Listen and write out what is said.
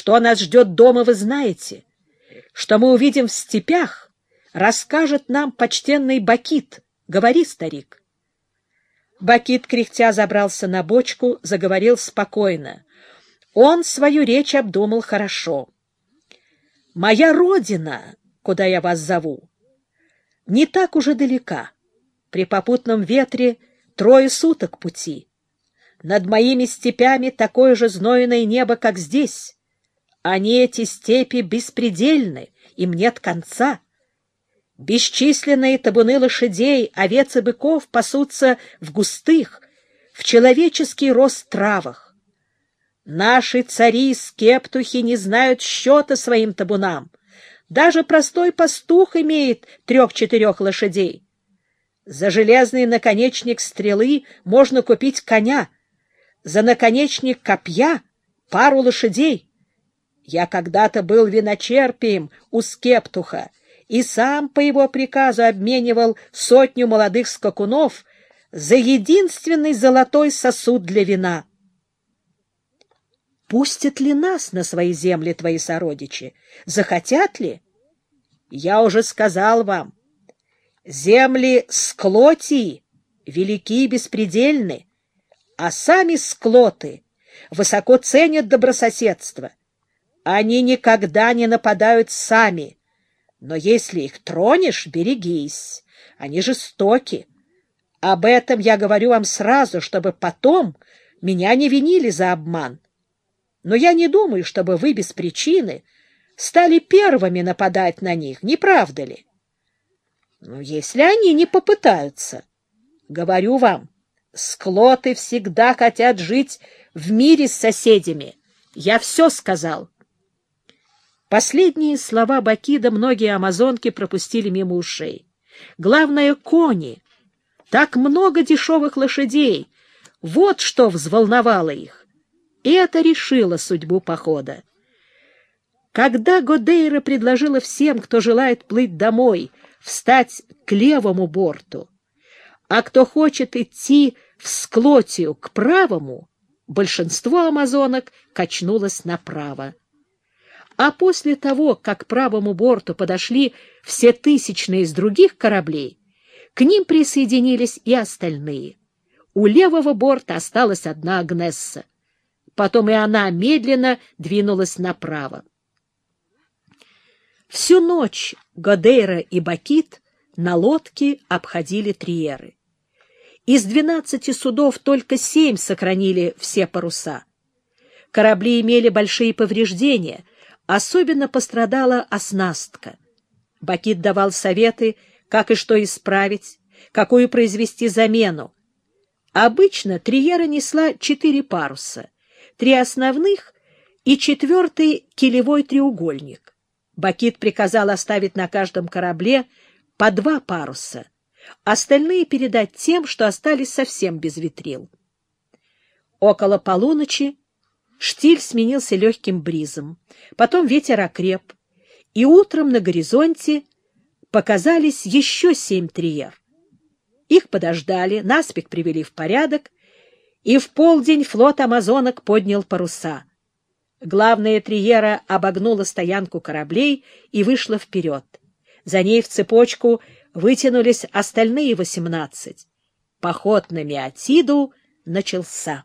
Что нас ждет дома, вы знаете. Что мы увидим в степях, расскажет нам почтенный Бакит. Говори, старик. Бакит, кряхтя, забрался на бочку, заговорил спокойно. Он свою речь обдумал хорошо. «Моя родина, куда я вас зову, не так уже далека. При попутном ветре трое суток пути. Над моими степями такое же знойное небо, как здесь. Они, эти степи, беспредельны, им нет конца. Бесчисленные табуны лошадей, овец и быков пасутся в густых, в человеческий рост травах. Наши цари-скептухи не знают счета своим табунам. Даже простой пастух имеет трех-четырех лошадей. За железный наконечник стрелы можно купить коня, за наконечник копья — пару лошадей. Я когда-то был виночерпием у скептуха и сам по его приказу обменивал сотню молодых скакунов за единственный золотой сосуд для вина. Пустят ли нас на свои земли твои сородичи? Захотят ли? Я уже сказал вам, земли Склотии велики и беспредельны, а сами Склоты высоко ценят добрососедство. Они никогда не нападают сами, но если их тронешь, берегись, они жестоки. Об этом я говорю вам сразу, чтобы потом меня не винили за обман. Но я не думаю, чтобы вы без причины стали первыми нападать на них, не правда ли? Ну, если они не попытаются. Говорю вам, склоты всегда хотят жить в мире с соседями. Я все сказал. Последние слова Бакида многие амазонки пропустили мимо ушей. Главное — кони. Так много дешевых лошадей. Вот что взволновало их. И это решило судьбу похода. Когда Годейра предложила всем, кто желает плыть домой, встать к левому борту, а кто хочет идти в Склотию к правому, большинство амазонок качнулось направо. А после того, как к правому борту подошли все тысячные из других кораблей, к ним присоединились и остальные. У левого борта осталась одна Агнесса. Потом и она медленно двинулась направо. Всю ночь Годейра и Бакит на лодке обходили Триеры. Из двенадцати судов только семь сохранили все паруса. Корабли имели большие повреждения, особенно пострадала оснастка. Бакит давал советы, как и что исправить, какую произвести замену. Обычно Триера несла четыре паруса — три основных и четвертый килевой треугольник. Бакит приказал оставить на каждом корабле по два паруса, остальные передать тем, что остались совсем без ветрил. Около полуночи штиль сменился легким бризом, потом ветер окреп, и утром на горизонте показались еще семь триер. Их подождали, наспех привели в порядок и в полдень флот амазонок поднял паруса. Главная триера обогнула стоянку кораблей и вышла вперед. За ней в цепочку вытянулись остальные восемнадцать. Поход на Миотиду начался.